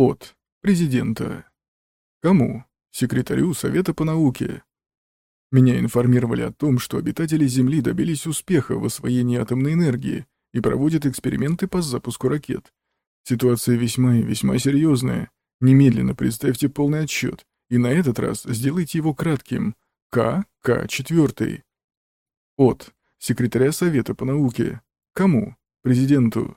От. Президента. Кому? Секретарю Совета по науке. Меня информировали о том, что обитатели Земли добились успеха в освоении атомной энергии и проводят эксперименты по запуску ракет. Ситуация весьма и весьма серьезная. Немедленно представьте полный отчет, и на этот раз сделайте его кратким. К. К. 4. От. Секретаря Совета по науке. Кому? Президенту.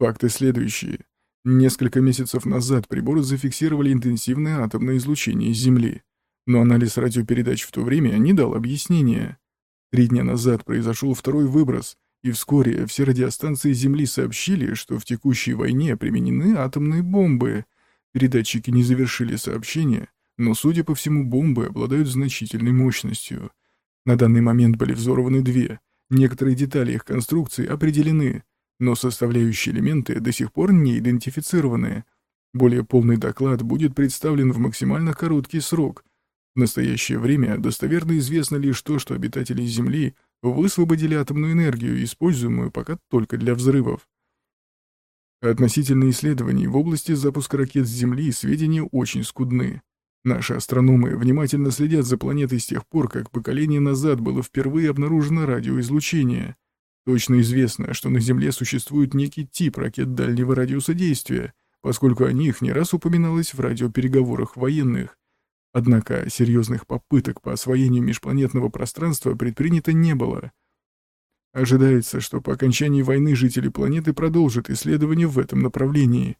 Факты следующие. Несколько месяцев назад приборы зафиксировали интенсивное атомное излучение из Земли, но анализ радиопередач в то время не дал объяснения. Три дня назад произошел второй выброс, и вскоре все радиостанции Земли сообщили, что в текущей войне применены атомные бомбы. Передатчики не завершили сообщение, но, судя по всему, бомбы обладают значительной мощностью. На данный момент были взорваны две. Некоторые детали их конструкции определены, но составляющие элементы до сих пор не идентифицированы. Более полный доклад будет представлен в максимально короткий срок. В настоящее время достоверно известно лишь то, что обитатели Земли высвободили атомную энергию, используемую пока только для взрывов. Относительно исследований в области запуска ракет с Земли сведения очень скудны. Наши астрономы внимательно следят за планетой с тех пор, как поколение назад было впервые обнаружено радиоизлучение. Точно известно, что на Земле существует некий тип ракет дальнего радиуса действия, поскольку о них не раз упоминалось в радиопереговорах военных. Однако серьезных попыток по освоению межпланетного пространства предпринято не было. Ожидается, что по окончании войны жители планеты продолжат исследования в этом направлении.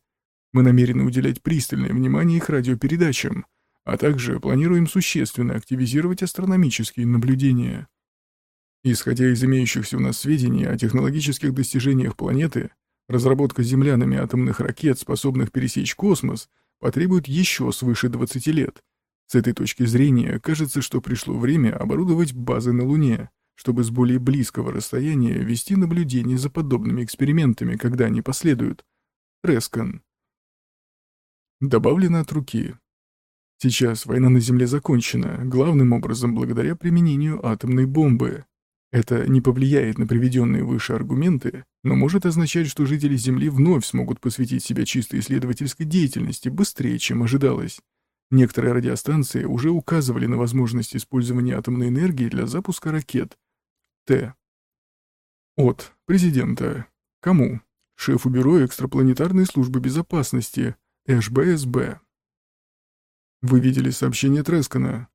Мы намерены уделять пристальное внимание их радиопередачам, а также планируем существенно активизировать астрономические наблюдения. Исходя из имеющихся у нас сведений о технологических достижениях планеты, разработка землянами атомных ракет, способных пересечь космос, потребует еще свыше 20 лет. С этой точки зрения, кажется, что пришло время оборудовать базы на Луне, чтобы с более близкого расстояния вести наблюдение за подобными экспериментами, когда они последуют. Рескан. Добавлено от руки. Сейчас война на Земле закончена, главным образом благодаря применению атомной бомбы. Это не повлияет на приведенные выше аргументы, но может означать, что жители Земли вновь смогут посвятить себя чисто исследовательской деятельности быстрее, чем ожидалось. Некоторые радиостанции уже указывали на возможность использования атомной энергии для запуска ракет. Т. От. Президента. Кому? Шефу Бюро экстрапланетарной службы безопасности. ШБСБ. Вы видели сообщение Трескана.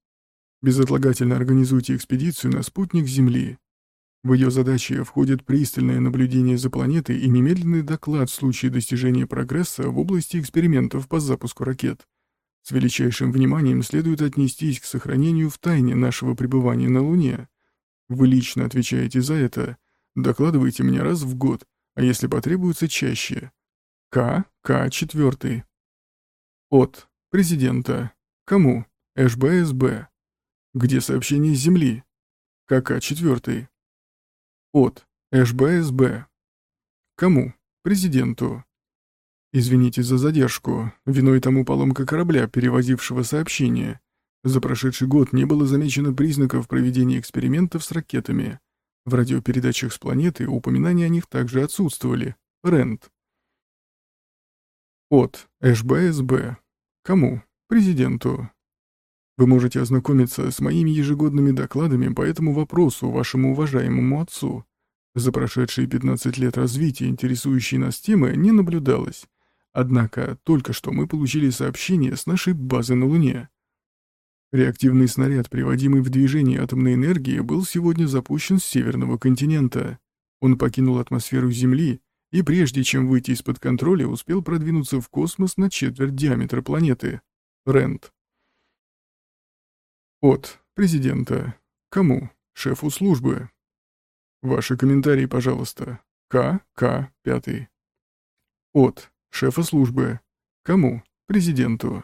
Безотлагательно организуйте экспедицию на спутник Земли. В ее задачи входит пристальное наблюдение за планетой и немедленный доклад в случае достижения прогресса в области экспериментов по запуску ракет. С величайшим вниманием следует отнестись к сохранению в тайне нашего пребывания на Луне. Вы лично отвечаете за это. Докладывайте мне раз в год, а если потребуется чаще. К. К. 4. От. Президента. Кому? ШБСБ. Где сообщение с Земли? КК-4. От. ШБСБ. Кому? Президенту. Извините за задержку. Виной тому поломка корабля, перевозившего сообщение. За прошедший год не было замечено признаков проведения экспериментов с ракетами. В радиопередачах с планеты упоминания о них также отсутствовали. Рент. От. ШБСБ. Кому? Президенту. Вы можете ознакомиться с моими ежегодными докладами по этому вопросу вашему уважаемому отцу. За прошедшие 15 лет развития интересующей нас темы не наблюдалось. Однако только что мы получили сообщение с нашей базы на Луне. Реактивный снаряд, приводимый в движение атомной энергии, был сегодня запущен с северного континента. Он покинул атмосферу Земли и прежде чем выйти из-под контроля, успел продвинуться в космос на четверть диаметра планеты. Рент. От президента. Кому? Шефу службы. Ваши комментарии, пожалуйста. К. К. Пятый. От шефа службы. Кому? Президенту.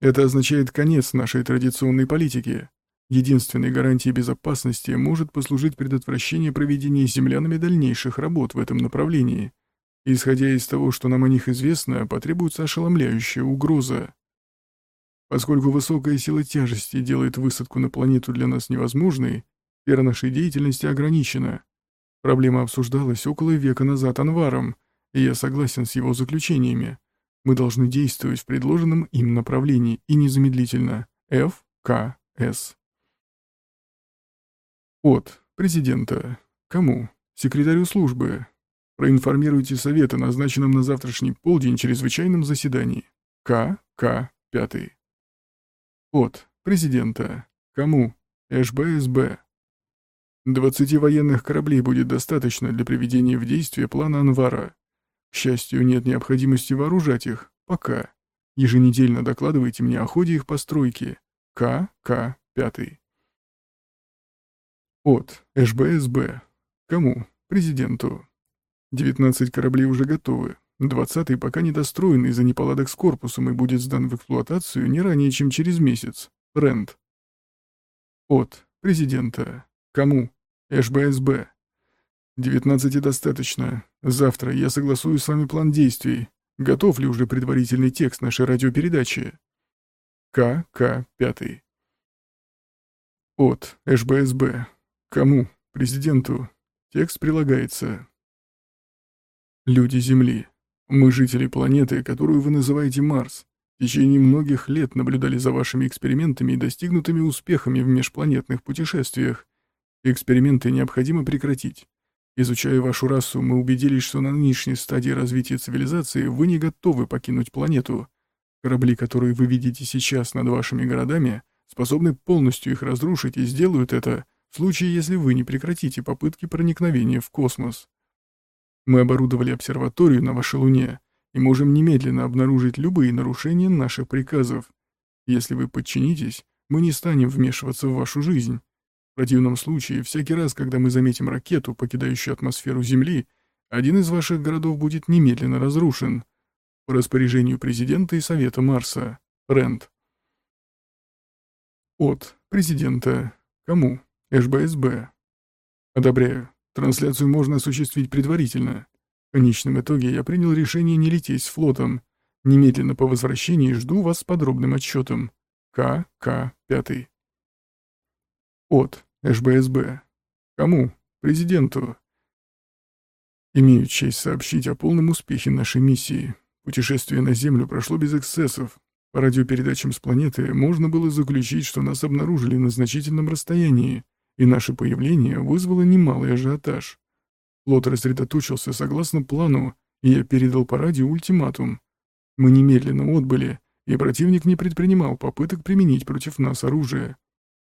Это означает конец нашей традиционной политики. Единственной гарантией безопасности может послужить предотвращение проведения землянами дальнейших работ в этом направлении. Исходя из того, что нам о них известно, потребуется ошеломляющая угроза. Поскольку высокая сила тяжести делает высадку на планету для нас невозможной, сфера нашей деятельности ограничена. Проблема обсуждалась около века назад Анваром, и я согласен с его заключениями. Мы должны действовать в предложенном им направлении и незамедлительно. Ф. К. С. От. Президента. Кому? Секретарю службы. Проинформируйте Совет о назначенном на завтрашний полдень чрезвычайном заседании. К. К. 5. От. Президента. Кому? ШБСБ. 20 военных кораблей будет достаточно для приведения в действие плана Анвара. К счастью, нет необходимости вооружать их. Пока. Еженедельно докладывайте мне о ходе их постройки. К. К. 5. От. ШБСБ. Кому? Президенту. 19 кораблей уже готовы. 20-й пока не достроен из-за неполадок с корпусом и будет сдан в эксплуатацию не ранее, чем через месяц. Рент. От. Президента. Кому? ШБСБ. 19 достаточно. Завтра я согласую с вами план действий. Готов ли уже предварительный текст нашей радиопередачи? К. К. 5. От. ШБСБ. Кому? Президенту. Текст прилагается. Люди Земли. Мы жители планеты, которую вы называете Марс. В течение многих лет наблюдали за вашими экспериментами и достигнутыми успехами в межпланетных путешествиях. Эксперименты необходимо прекратить. Изучая вашу расу, мы убедились, что на нынешней стадии развития цивилизации вы не готовы покинуть планету. Корабли, которые вы видите сейчас над вашими городами, способны полностью их разрушить и сделают это в случае, если вы не прекратите попытки проникновения в космос. Мы оборудовали обсерваторию на вашей Луне и можем немедленно обнаружить любые нарушения наших приказов. Если вы подчинитесь, мы не станем вмешиваться в вашу жизнь. В противном случае, всякий раз, когда мы заметим ракету, покидающую атмосферу Земли, один из ваших городов будет немедленно разрушен. По распоряжению президента и Совета Марса. Рент. От. Президента. Кому? ШБСБ. Одобряю. Трансляцию можно осуществить предварительно. В конечном итоге я принял решение не лететь с флотом. Немедленно по возвращении жду вас с подробным отчетом. К. К. 5. От. ШБСБ. Кому? Президенту. Имею честь сообщить о полном успехе нашей миссии. Путешествие на Землю прошло без эксцессов. По радиопередачам с планеты можно было заключить, что нас обнаружили на значительном расстоянии и наше появление вызвало немалый ажиотаж. Флот рассредоточился согласно плану, и я передал по радио ультиматум. Мы немедленно отбыли, и противник не предпринимал попыток применить против нас оружие.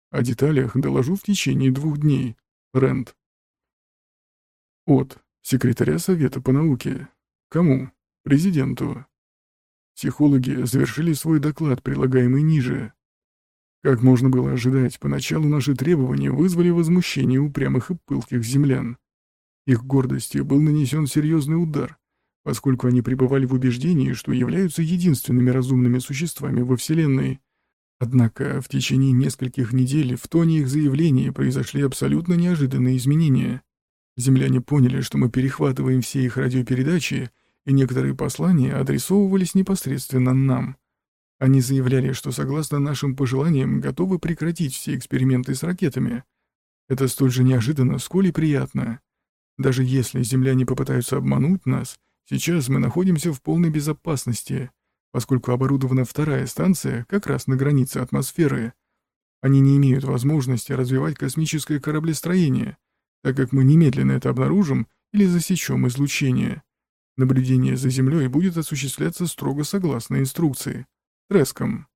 О деталях доложу в течение двух дней. Рент. От. Секретаря Совета по науке. Кому? Президенту. Психологи завершили свой доклад, прилагаемый ниже. Как можно было ожидать, поначалу наши требования вызвали возмущение упрямых и пылких землян. Их гордости был нанесен серьезный удар, поскольку они пребывали в убеждении, что являются единственными разумными существами во Вселенной. Однако в течение нескольких недель в тоне их заявления произошли абсолютно неожиданные изменения. Земляне поняли, что мы перехватываем все их радиопередачи, и некоторые послания адресовывались непосредственно нам. Они заявляли, что согласно нашим пожеланиям готовы прекратить все эксперименты с ракетами. Это столь же неожиданно, сколь и приятно. Даже если земляне попытаются обмануть нас, сейчас мы находимся в полной безопасности, поскольку оборудована вторая станция как раз на границе атмосферы. Они не имеют возможности развивать космическое кораблестроение, так как мы немедленно это обнаружим или засечем излучение. Наблюдение за Землей будет осуществляться строго согласно инструкции. Треском.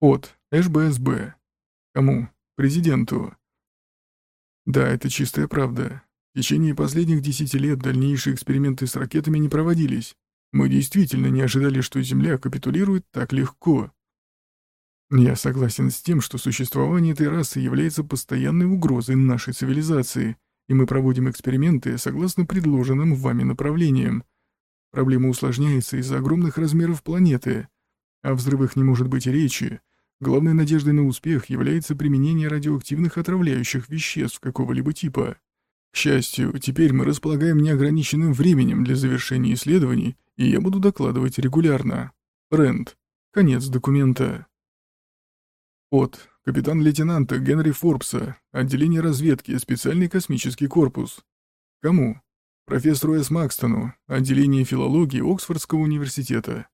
От ШБСБ. Кому? Президенту. Да, это чистая правда. В течение последних десяти лет дальнейшие эксперименты с ракетами не проводились. Мы действительно не ожидали, что Земля капитулирует так легко. Я согласен с тем, что существование этой расы является постоянной угрозой нашей цивилизации, и мы проводим эксперименты согласно предложенным вами направлениям. Проблема усложняется из-за огромных размеров планеты, о взрывах не может быть речи. Главной надеждой на успех является применение радиоактивных отравляющих веществ какого-либо типа. К счастью, теперь мы располагаем неограниченным временем для завершения исследований, и я буду докладывать регулярно. Рэнд. Конец документа. От капитан-лейтенанта Генри Форбса, отделение разведки, специальный космический корпус. Кому? профессору С. Макстону, отделение филологии Оксфордского университета.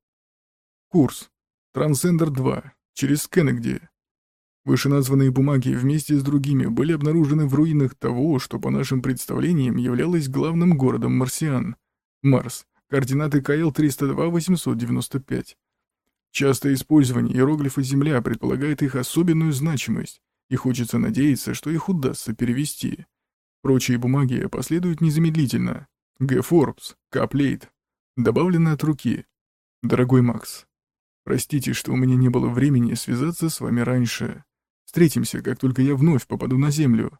Курс. Трансцендер 2. Через Кеннегди. Вышеназванные бумаги вместе с другими были обнаружены в руинах того, что по нашим представлениям являлось главным городом марсиан. Марс. Координаты КЛ-302-895. Частое использование иероглифа «Земля» предполагает их особенную значимость, и хочется надеяться, что их удастся перевести. Прочие бумаги последуют незамедлительно. Г. Форбс, Каплейт. Добавлено от руки. Дорогой Макс, простите, что у меня не было времени связаться с вами раньше. Встретимся, как только я вновь попаду на Землю.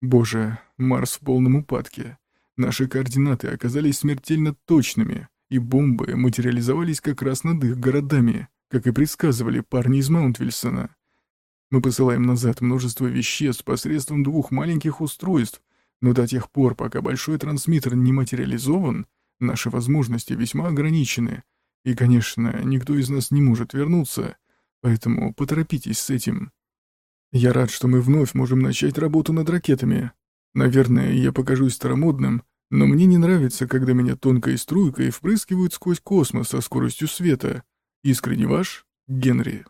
Боже, Марс в полном упадке. Наши координаты оказались смертельно точными, и бомбы материализовались как раз над их городами, как и предсказывали парни из Маунтвильсона. Мы посылаем назад множество веществ посредством двух маленьких устройств, но до тех пор, пока большой трансмиттер не материализован, наши возможности весьма ограничены. И, конечно, никто из нас не может вернуться, поэтому поторопитесь с этим. Я рад, что мы вновь можем начать работу над ракетами. Наверное, я покажусь старомодным, но мне не нравится, когда меня тонкой струйкой впрыскивают сквозь космос со скоростью света. Искренне ваш, Генри.